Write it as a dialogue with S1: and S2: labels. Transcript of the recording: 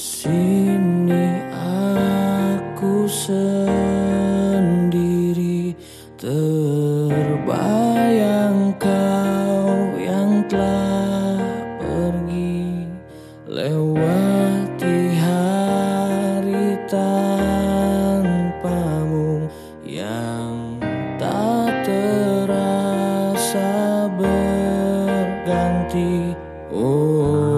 S1: sini aku sendiri terbayang kau yang telah pergi lewati hari tanpamu yang tak terasa berganti. Oh.